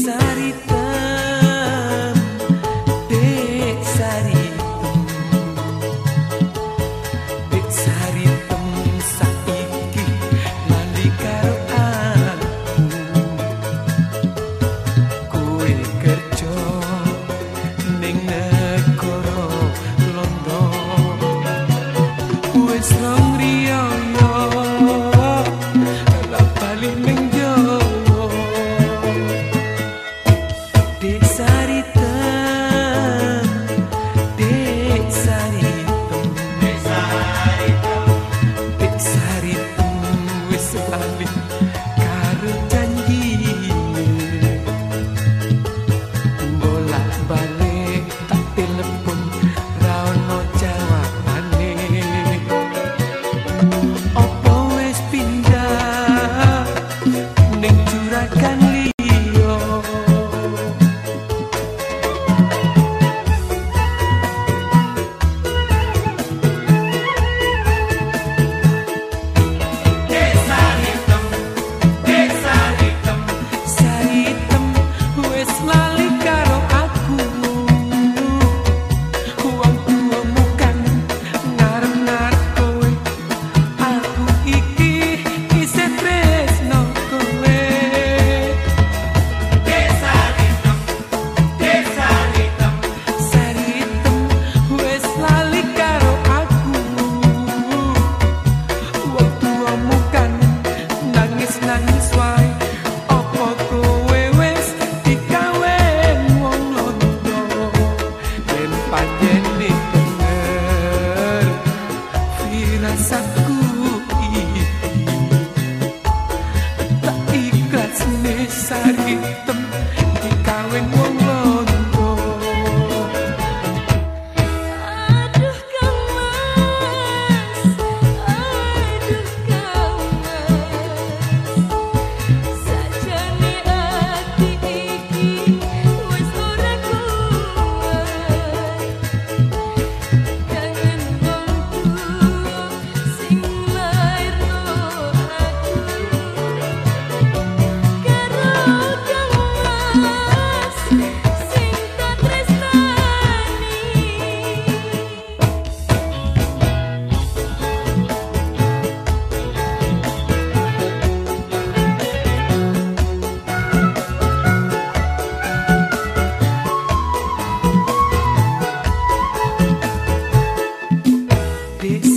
Sarita last night.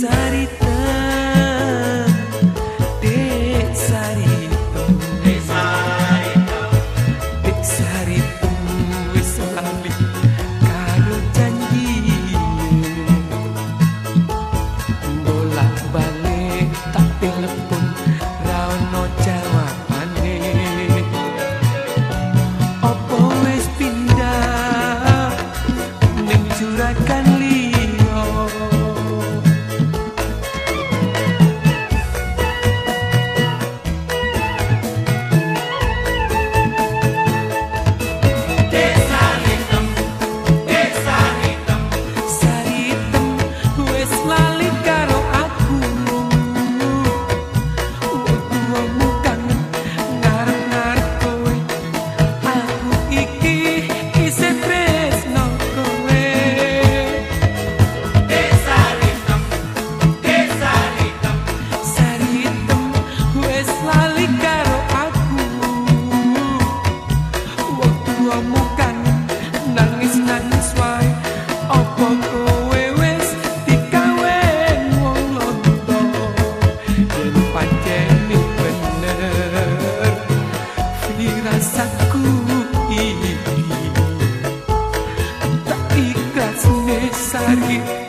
Sarita. Margit